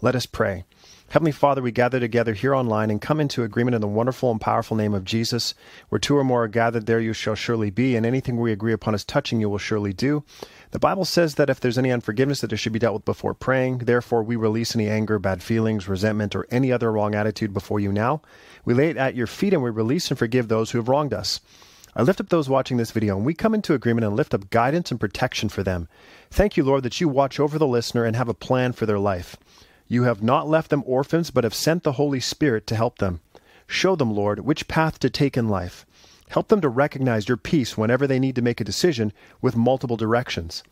Let us pray. Heavenly Father, we gather together here online and come into agreement in the wonderful and powerful name of Jesus. Where two or more are gathered, there you shall surely be, and anything we agree upon as touching you will surely do. The Bible says that if there's any unforgiveness, that it should be dealt with before praying. Therefore, we release any anger, bad feelings, resentment, or any other wrong attitude before you now. We lay it at your feet and we release and forgive those who have wronged us. I lift up those watching this video, and we come into agreement and lift up guidance and protection for them. Thank you, Lord, that you watch over the listener and have a plan for their life. You have not left them orphans, but have sent the Holy Spirit to help them. Show them, Lord, which path to take in life. Help them to recognize your peace whenever they need to make a decision with multiple directions.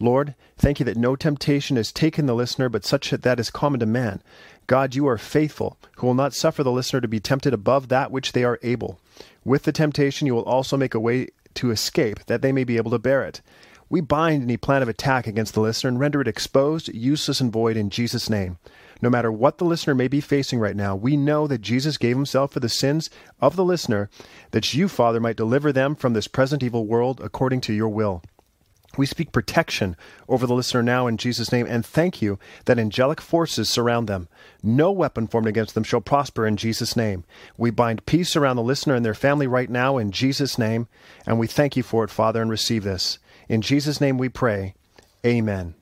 Lord, thank you that no temptation has taken the listener, but such that is common to man. God, you are faithful, who will not suffer the listener to be tempted above that which they are able. With the temptation, you will also make a way to escape, that they may be able to bear it. We bind any plan of attack against the listener and render it exposed, useless, and void in Jesus' name. No matter what the listener may be facing right now, we know that Jesus gave himself for the sins of the listener, that you, Father, might deliver them from this present evil world according to your will. We speak protection over the listener now in Jesus' name and thank you that angelic forces surround them. No weapon formed against them shall prosper in Jesus' name. We bind peace around the listener and their family right now in Jesus' name, and we thank you for it, Father, and receive this. In Jesus' name we pray. Amen.